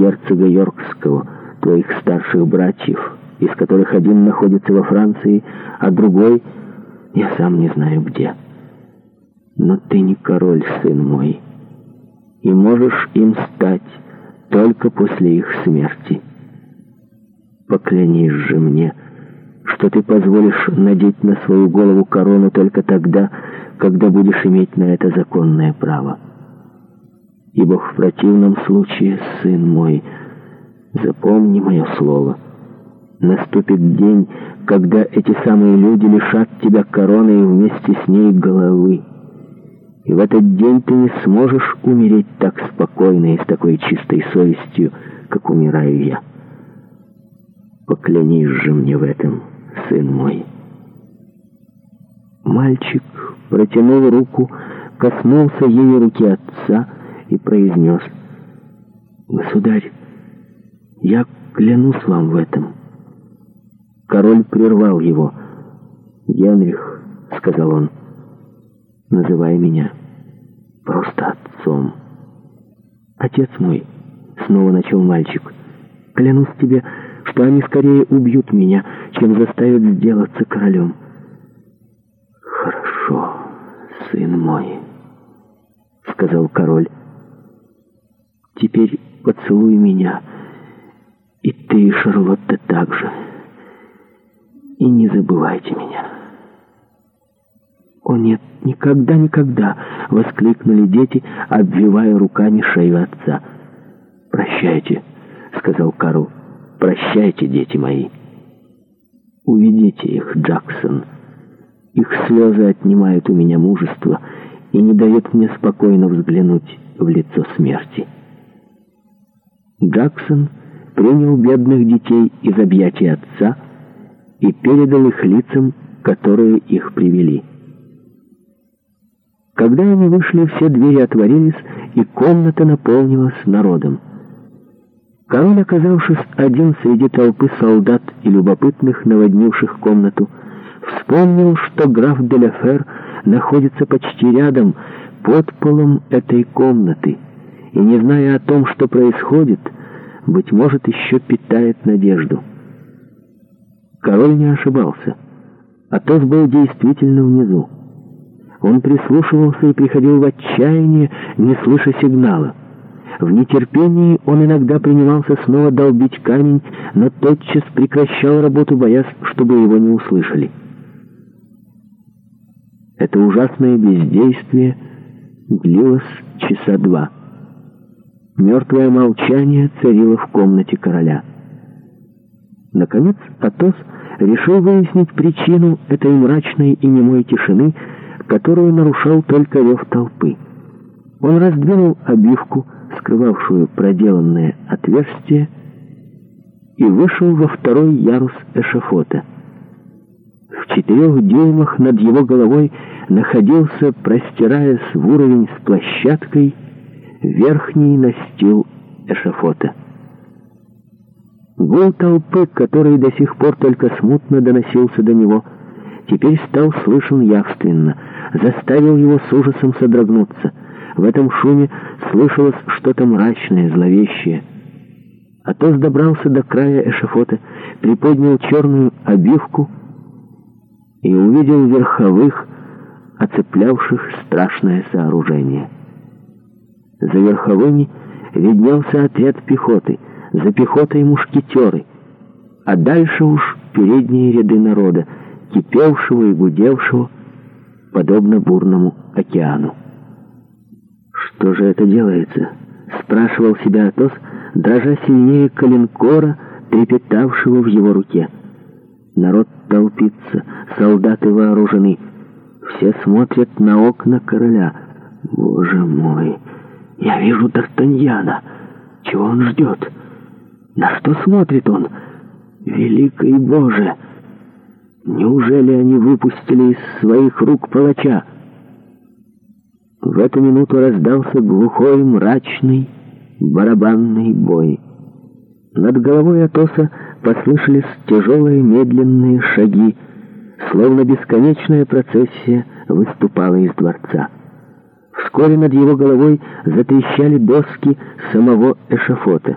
герцога Йоркского, твоих старших братьев, из которых один находится во Франции, а другой я сам не знаю где. Но ты не король, сын мой, и можешь им стать только после их смерти. Поклянись же мне, что ты позволишь надеть на свою голову корону только тогда, когда будешь иметь на это законное право» ибо в противном случае, сын мой, запомни мое слово. Наступит день, когда эти самые люди лишат тебя короны и вместе с ней головы. И в этот день ты не сможешь умереть так спокойно и с такой чистой совестью, как умираю я. Поклянись же мне в этом, сын мой. Мальчик протянул руку, коснулся ею руки отца, и произнес. «Государь, я клянусь вам в этом». Король прервал его. «Генрих», — сказал он, — «называй меня просто отцом». «Отец мой», — снова начал мальчик, — «клянусь тебе, что они скорее убьют меня, чем заставят сделаться королем». «Хорошо, сын мой», — сказал король. Теперь поцелуй меня. И ты, Шарлотта, так же. И не забывайте меня. «О нет, никогда, никогда!» — воскликнули дети, обвивая руками шею отца. «Прощайте», — сказал Карл. «Прощайте, дети мои». «Уведите их, Джексон. Их слезы отнимают у меня мужество и не дают мне спокойно взглянуть в лицо смерти». Джексон принял бедных детей из объятий отца и передал их лицам, которые их привели. Когда они вышли, все двери отворились, и комната наполнилась народом. Король, оказавшись один среди толпы солдат и любопытных, наводнивших комнату, вспомнил, что граф Деляфер находится почти рядом, под полом этой комнаты — и, не зная о том, что происходит, быть может, еще питает надежду. Король не ошибался. Атос был действительно внизу. Он прислушивался и приходил в отчаяние, не слыша сигнала. В нетерпении он иногда принимался снова долбить камень, но тотчас прекращал работу, боясь, чтобы его не услышали. Это ужасное бездействие длилось часа два. Мертвое молчание царило в комнате короля. Наконец Атос решил выяснить причину этой мрачной и немой тишины, которую нарушал только рев толпы. Он раздвинул обивку, скрывавшую проделанное отверстие, и вышел во второй ярус эшафота. В четырех дюймах над его головой находился, простираясь в уровень с площадкой, верхний настил эшафота. Гул толпы, который до сих пор только смутно доносился до него, теперь стал слышен явственно, заставил его с ужасом содрогнуться. В этом шуме слышалось что-то мрачное, зловещее. Атос добрался до края эшафота, приподнял черную обивку и увидел верховых, оцеплявших страшное сооружение. За верховыми виднелся отряд пехоты, за пехотой мушкетеры, а дальше уж передние ряды народа, кипевшего и гудевшего, подобно бурному океану. «Что же это делается?» — спрашивал себя Атос, дрожа сильнее коленкора, трепетавшего в его руке. Народ толпится, солдаты вооружены, все смотрят на окна короля. «Боже мой!» Я вижу Д'Артаньяна. Чего он ждет? На что смотрит он? Великий Боже! Неужели они выпустили из своих рук палача? В эту минуту раздался глухой, мрачный, барабанный бой. Над головой Атоса послышались тяжелые медленные шаги, словно бесконечная процессия выступала из дворца. Вскоре над его головой затрещали доски самого эшафота.